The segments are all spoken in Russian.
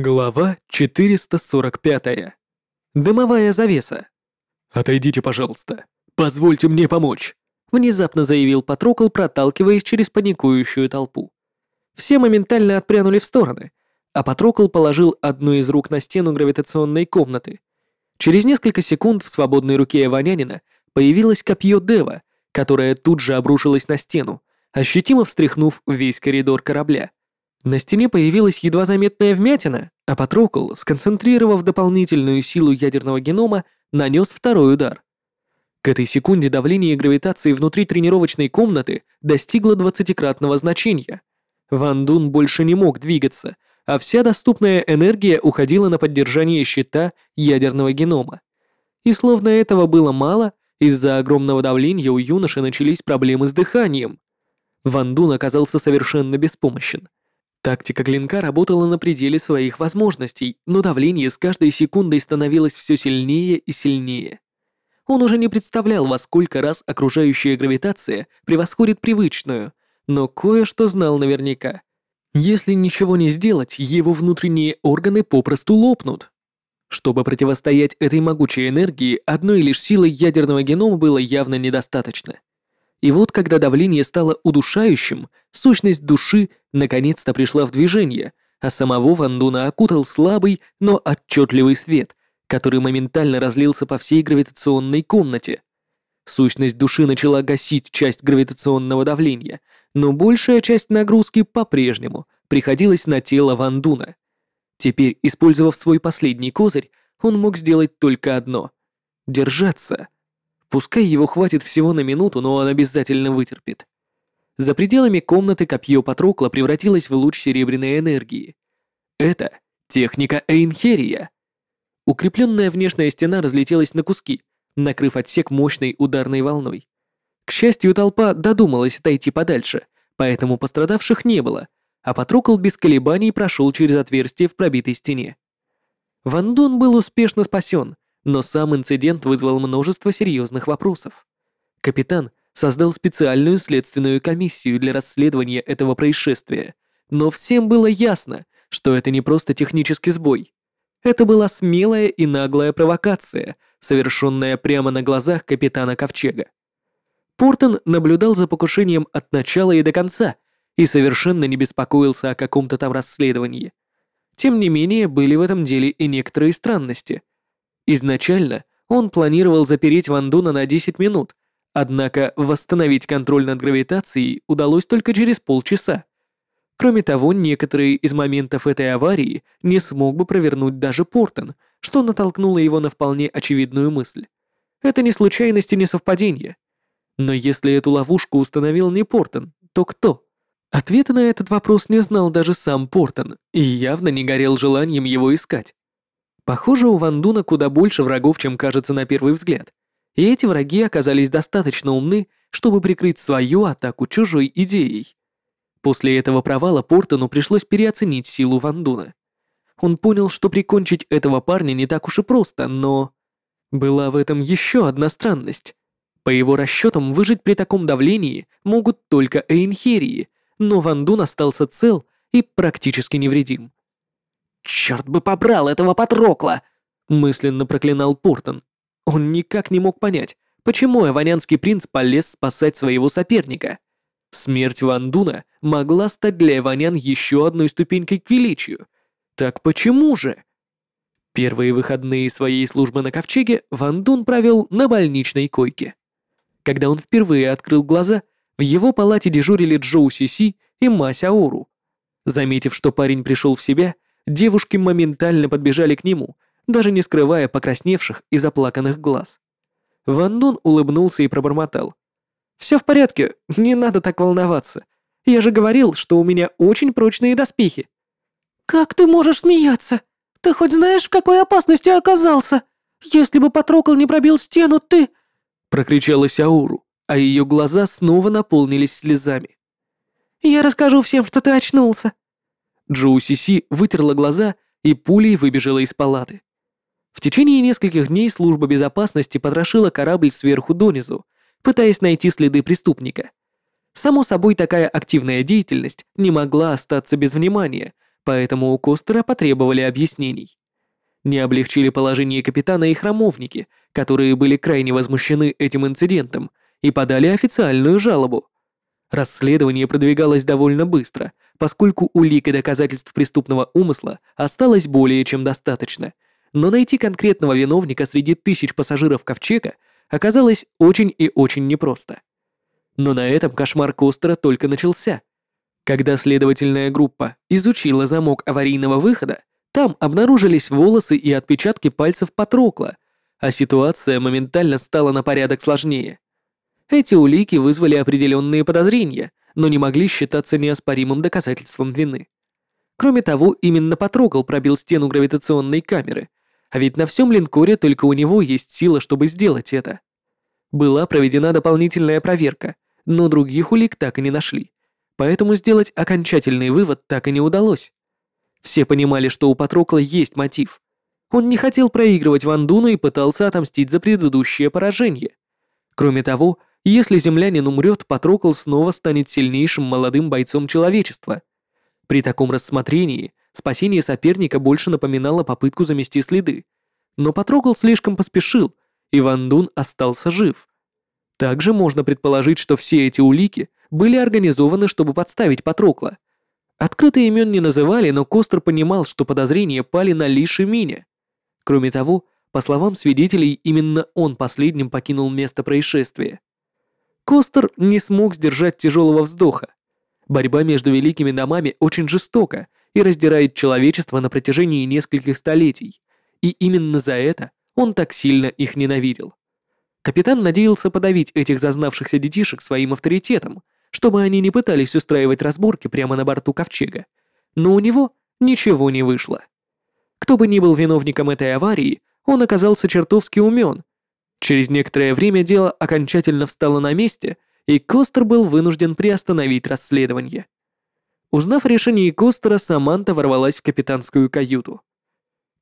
Глава 445. Дымовая завеса. «Отойдите, пожалуйста. Позвольте мне помочь», — внезапно заявил Патрокл, проталкиваясь через паникующую толпу. Все моментально отпрянули в стороны, а Патрокл положил одну из рук на стену гравитационной комнаты. Через несколько секунд в свободной руке Ванянина появилось копье Дева, которое тут же обрушилось на стену, ощутимо встряхнув весь коридор корабля. На стене появилась едва заметная вмятина, а Патрокл, сконцентрировав дополнительную силу ядерного генома, нанес второй удар. К этой секунде давление гравитации внутри тренировочной комнаты достигло двадцатикратного значения. Ван Дун больше не мог двигаться, а вся доступная энергия уходила на поддержание щита ядерного генома. И словно этого было мало, из-за огромного давления у юноши начались проблемы с дыханием. Ван Дун оказался совершенно беспомощен. Тактика клинка работала на пределе своих возможностей, но давление с каждой секундой становилось все сильнее и сильнее. Он уже не представлял, во сколько раз окружающая гравитация превосходит привычную, но кое-что знал наверняка. Если ничего не сделать, его внутренние органы попросту лопнут. Чтобы противостоять этой могучей энергии, одной лишь силой ядерного генома было явно недостаточно. И вот, когда давление стало удушающим, сущность души наконец-то пришла в движение, а самого Вандуна окутал слабый, но отчетливый свет, который моментально разлился по всей гравитационной комнате. Сущность души начала гасить часть гравитационного давления, но большая часть нагрузки по-прежнему приходилась на тело Вандуна. Теперь, использовав свой последний козырь, он мог сделать только одно — держаться — Пускай его хватит всего на минуту, но он обязательно вытерпит. За пределами комнаты копье Патрокла превратилось в луч серебряной энергии. Это техника Эйнхерия. Укрепленная внешняя стена разлетелась на куски, накрыв отсек мощной ударной волной. К счастью, толпа додумалась отойти подальше, поэтому пострадавших не было, а Патрокл без колебаний прошел через отверстие в пробитой стене. Вандон был успешно спасен, но сам инцидент вызвал множество серьезных вопросов. Капитан создал специальную следственную комиссию для расследования этого происшествия, но всем было ясно, что это не просто технический сбой. Это была смелая и наглая провокация, совершенная прямо на глазах капитана Ковчега. Портон наблюдал за покушением от начала и до конца и совершенно не беспокоился о каком-то там расследовании. Тем не менее, были в этом деле и некоторые странности. Изначально он планировал запереть Ван Дуна на 10 минут, однако восстановить контроль над гравитацией удалось только через полчаса. Кроме того, некоторые из моментов этой аварии не смог бы провернуть даже Портон, что натолкнуло его на вполне очевидную мысль. Это не случайность и не совпадение. Но если эту ловушку установил не Портон, то кто? Ответа на этот вопрос не знал даже сам Портон и явно не горел желанием его искать. Похоже, у Вандуна куда больше врагов, чем кажется на первый взгляд. И эти враги оказались достаточно умны, чтобы прикрыть свою атаку чужой идеей. После этого провала Портону пришлось переоценить силу Вандуна. Он понял, что прикончить этого парня не так уж и просто, но... Была в этом еще одна странность. По его расчетам, выжить при таком давлении могут только Эйнхерии, но Вандун остался цел и практически невредим. «Черт бы побрал этого Патрокла!» — мысленно проклинал Портон. Он никак не мог понять, почему Эванянский принц полез спасать своего соперника. Смерть Ван Дуна могла стать для Эванян еще одной ступенькой к величию. Так почему же? Первые выходные своей службы на Ковчеге Ван Дун провел на больничной койке. Когда он впервые открыл глаза, в его палате дежурили Джоу Сиси и Мася Ору. Заметив, что парень пришел в себя, Девушки моментально подбежали к нему, даже не скрывая покрасневших и заплаканных глаз. Ван Дун улыбнулся и пробормотал. «Все в порядке, не надо так волноваться. Я же говорил, что у меня очень прочные доспехи». «Как ты можешь смеяться? Ты хоть знаешь, в какой опасности оказался? Если бы Патрокол не пробил стену, ты...» Прокричала Сяуру, а ее глаза снова наполнились слезами. «Я расскажу всем, что ты очнулся. Джоу Сиси вытерла глаза и пулей выбежала из палаты. В течение нескольких дней служба безопасности потрошила корабль сверху донизу, пытаясь найти следы преступника. Само собой, такая активная деятельность не могла остаться без внимания, поэтому у Костера потребовали объяснений. Не облегчили положение капитана и храмовники, которые были крайне возмущены этим инцидентом и подали официальную жалобу. Расследование продвигалось довольно быстро, поскольку улик и доказательств преступного умысла осталось более чем достаточно, но найти конкретного виновника среди тысяч пассажиров Ковчега оказалось очень и очень непросто. Но на этом кошмар Костера только начался. Когда следовательная группа изучила замок аварийного выхода, там обнаружились волосы и отпечатки пальцев Патрокла, а ситуация моментально стала на порядок сложнее. Эти улики вызвали определенные подозрения, но не могли считаться неоспоримым доказательством вины. Кроме того, именно Патрокл пробил стену гравитационной камеры, ведь на всем линкоре только у него есть сила, чтобы сделать это. Была проведена дополнительная проверка, но других улик так и не нашли, поэтому сделать окончательный вывод так и не удалось. Все понимали, что у Патрокла есть мотив. Он не хотел проигрывать Вандуну и пытался отомстить за предыдущее поражение. Кроме того, если землянин умрет, Патрокл снова станет сильнейшим молодым бойцом человечества. При таком рассмотрении спасение соперника больше напоминало попытку замести следы. Но Патрокл слишком поспешил, и Вандун остался жив. Также можно предположить, что все эти улики были организованы, чтобы подставить Патрокла – Открыто имен не называли, но Костер понимал, что подозрения пали на Лиши Миня. Кроме того, по словам свидетелей, именно он последним покинул место происшествия. Костер не смог сдержать тяжелого вздоха. Борьба между великими домами очень жестока и раздирает человечество на протяжении нескольких столетий, и именно за это он так сильно их ненавидел. Капитан надеялся подавить этих зазнавшихся детишек своим авторитетом, чтобы они не пытались устраивать разборки прямо на борту ковчега, но у него ничего не вышло. Кто бы ни был виновником этой аварии, он оказался чертовски умен. Через некоторое время дело окончательно встало на месте, и Костер был вынужден приостановить расследование. Узнав о решении Костера, Саманта ворвалась в капитанскую каюту.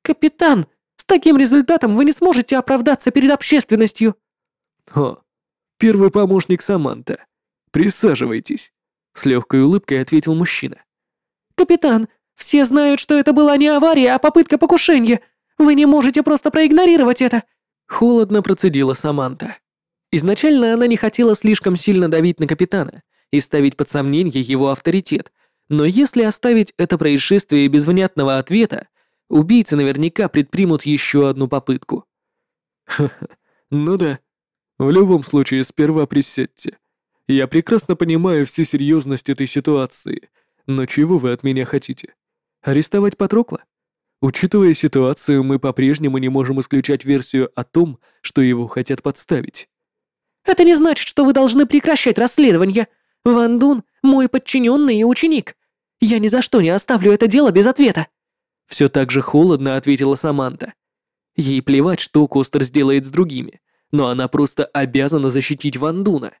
«Капитан, с таким результатом вы не сможете оправдаться перед общественностью!» «О, первый помощник Саманта. «Присаживайтесь», — с легкой улыбкой ответил мужчина. «Капитан, все знают, что это была не авария, а попытка покушения. Вы не можете просто проигнорировать это!» Холодно процедила Саманта. Изначально она не хотела слишком сильно давить на капитана и ставить под сомнение его авторитет, но если оставить это происшествие без внятного ответа, убийцы наверняка предпримут еще одну попытку. «Ха-ха, ну да. В любом случае, сперва присядьте», я прекрасно понимаю всю серьезность этой ситуации, но чего вы от меня хотите? Арестовать Патрокла? Учитывая ситуацию, мы по-прежнему не можем исключать версию о том, что его хотят подставить. Это не значит, что вы должны прекращать расследование. Ван Дун — мой подчиненный и ученик. Я ни за что не оставлю это дело без ответа. Все так же холодно ответила Саманта. Ей плевать, что Костер сделает с другими, но она просто обязана защитить Ван Дуна.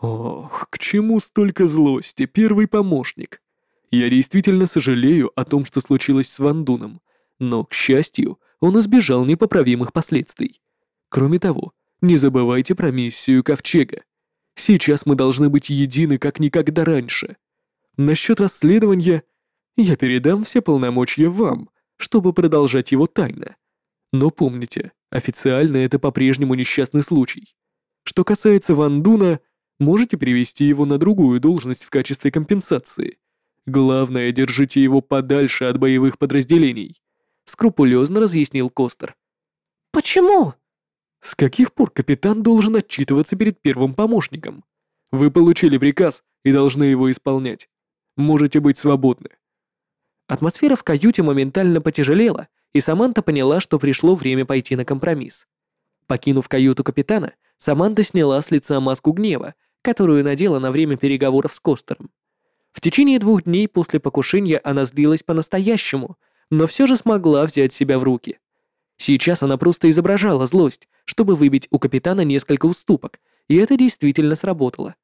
Ох, к чему столько злости, первый помощник? Я действительно сожалею о том, что случилось с Вандуном, но, к счастью, он избежал непоправимых последствий. Кроме того, не забывайте про миссию Ковчега. Сейчас мы должны быть едины, как никогда раньше. Насчет расследования я передам все полномочия вам, чтобы продолжать его тайно. Но помните, официально это по-прежнему несчастный случай. Что касается Вандуна, Можете перевести его на другую должность в качестве компенсации. Главное, держите его подальше от боевых подразделений», — скрупулезно разъяснил Костер. «Почему?» «С каких пор капитан должен отчитываться перед первым помощником? Вы получили приказ и должны его исполнять. Можете быть свободны». Атмосфера в каюте моментально потяжелела, и Саманта поняла, что пришло время пойти на компромисс. Покинув каюту капитана, Саманта сняла с лица маску гнева которую надела на время переговоров с Костером. В течение двух дней после покушения она злилась по-настоящему, но все же смогла взять себя в руки. Сейчас она просто изображала злость, чтобы выбить у капитана несколько уступок, и это действительно сработало.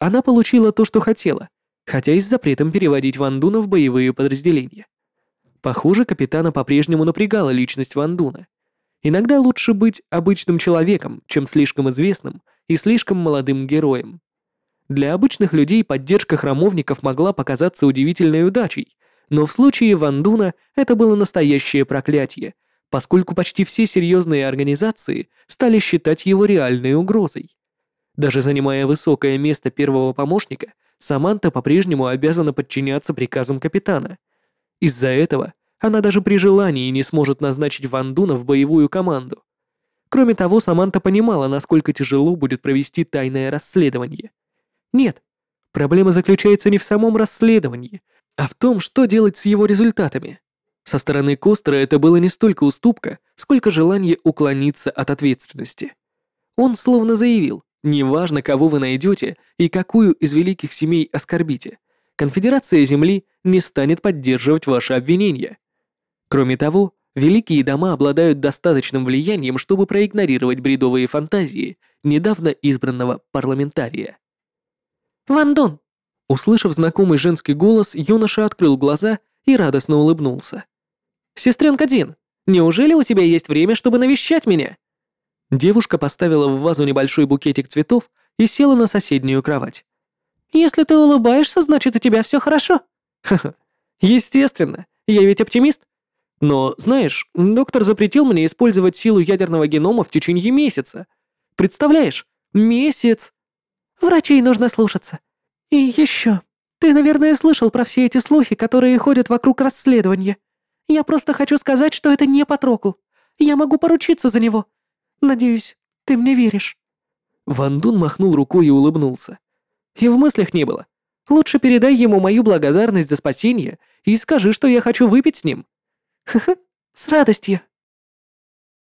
Она получила то, что хотела, хотя и с запретом переводить Вандуна в боевые подразделения. Похоже, капитана по-прежнему напрягала личность Вандуна. Иногда лучше быть обычным человеком, чем слишком известным и слишком молодым героем. Для обычных людей поддержка храмовников могла показаться удивительной удачей, Но в случае Ван Дуна это было настоящее проклятие, поскольку почти все серьезные организации стали считать его реальной угрозой. Даже занимая высокое место первого помощника, Саманта по-прежнему обязана подчиняться приказам капитана. Из-за этого она даже при желании не сможет назначить Ван Дуна в боевую команду. Кроме того, Саманта понимала, насколько тяжело будет провести тайное расследование. Нет, проблема заключается не в самом расследовании, а в том, что делать с его результатами. Со стороны Костера это было не столько уступка, сколько желание уклониться от ответственности. Он словно заявил, неважно, кого вы найдете и какую из великих семей оскорбите, Конфедерация Земли не станет поддерживать ваши обвинения. Кроме того, великие дома обладают достаточным влиянием, чтобы проигнорировать бредовые фантазии недавно избранного парламентария. «Ван Дон!» Услышав знакомый женский голос, юноша открыл глаза и радостно улыбнулся. «Сестренка Дин, неужели у тебя есть время, чтобы навещать меня?» Девушка поставила в вазу небольшой букетик цветов и села на соседнюю кровать. «Если ты улыбаешься, значит, у тебя все хорошо». «Ха-ха, естественно, я ведь оптимист. Но, знаешь, доктор запретил мне использовать силу ядерного генома в течение месяца. Представляешь? Месяц!» «Врачей нужно слушаться. И еще, ты, наверное, слышал про все эти слухи, которые ходят вокруг расследования. Я просто хочу сказать, что это не Патрокл. Я могу поручиться за него. Надеюсь, ты мне веришь». Ван Дун махнул рукой и улыбнулся. И в мыслях не было. Лучше передай ему мою благодарность за спасение и скажи, что я хочу выпить с ним. Ха-ха, с радостью.